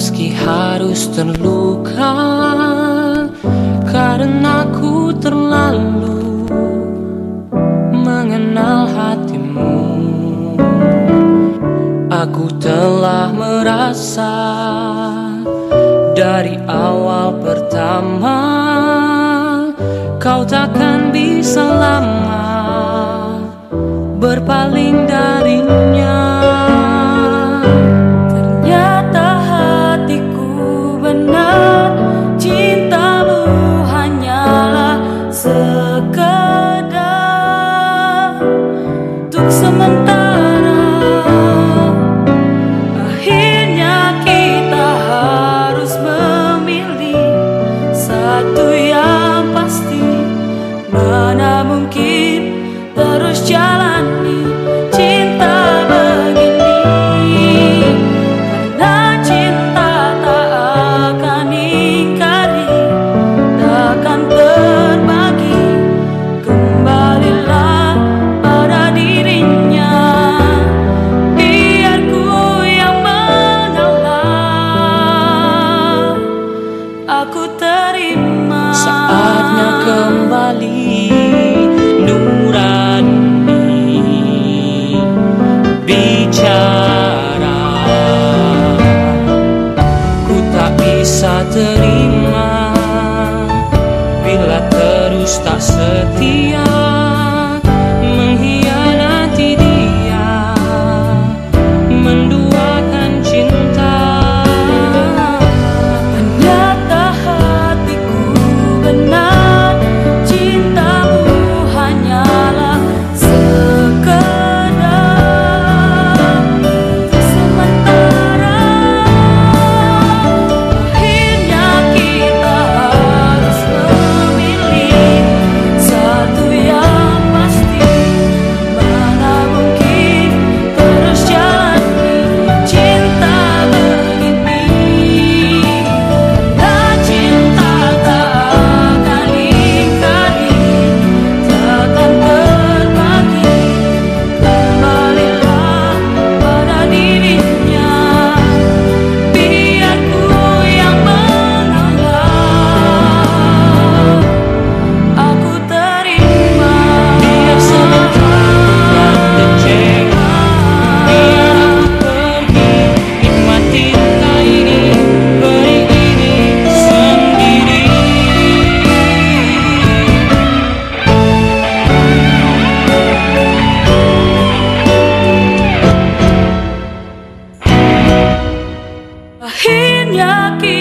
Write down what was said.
Meski harus terluka Karena ku terlalu mengenal hatimu. Aku telah merasa dari awal pertama and penyakit